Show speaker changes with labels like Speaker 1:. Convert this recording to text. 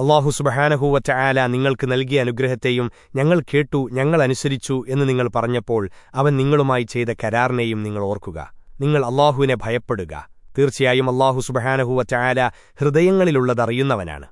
Speaker 1: അള്ളാഹു സുബഹാനഹൂവറ്റ ആല നിങ്ങൾക്ക് നൽകിയ അനുഗ്രഹത്തെയും ഞങ്ങൾ കേട്ടു ഞങ്ങൾ അനുസരിച്ചു എന്ന് നിങ്ങൾ പറഞ്ഞപ്പോൾ അവൻ നിങ്ങളുമായി ചെയ്ത കരാറിനെയും നിങ്ങൾ ഓർക്കുക. നിങ്ങൾ അള്ളാഹുവിനെ ഭയപ്പെടുക. തീർച്ചയായും അള്ളാഹു സുബഹാനഹൂവറ്റ ആല ഹൃദയങ്ങളിലുള്ളതറിയുന്നവനാണ്